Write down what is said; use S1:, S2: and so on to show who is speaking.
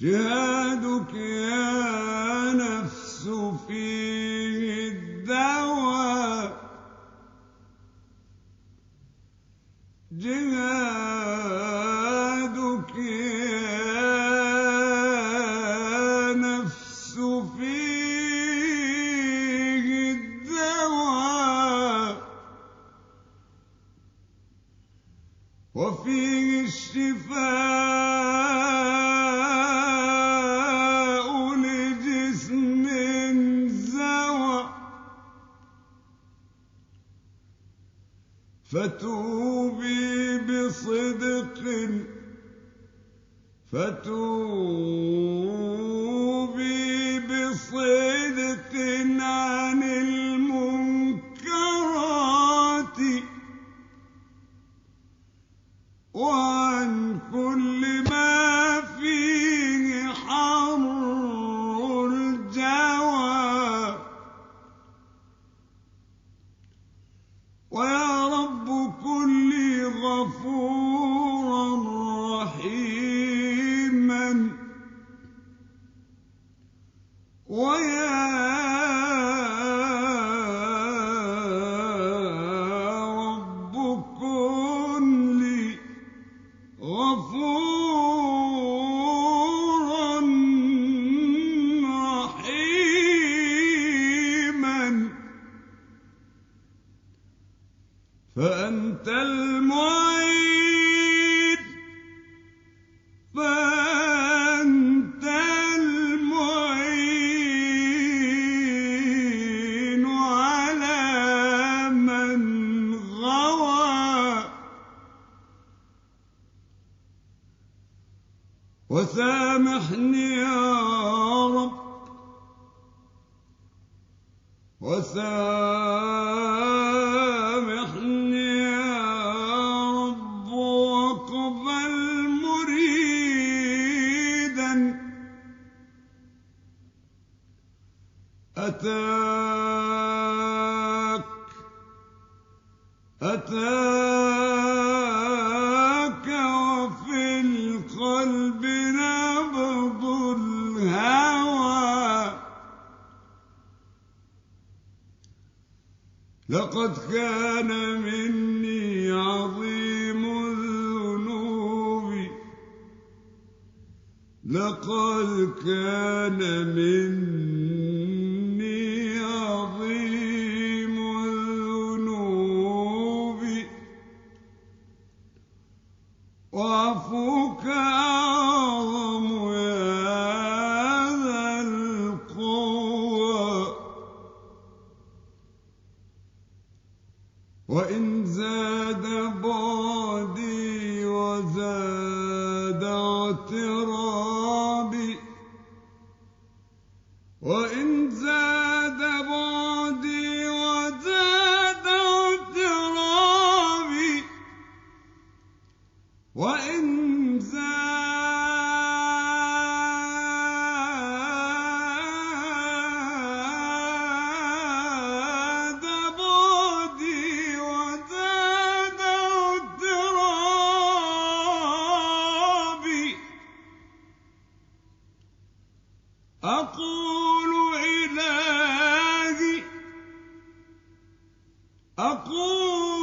S1: جهادك يا نفس فيه الدواء جهادك يا نفس فيه وفيه الشفاء فتوبي بصدق. فتوبي بصدق عن المنكرات. ويا رب كن لي غفورا رحيما. فأنت المعين وسامحني يا رب. وسامحني يا رب واقبل مريدا. أتاك أتاك لقد كان مني عظيم الذنوب. لقد كان مني وإن زاد بعدي أقول إلهي أقول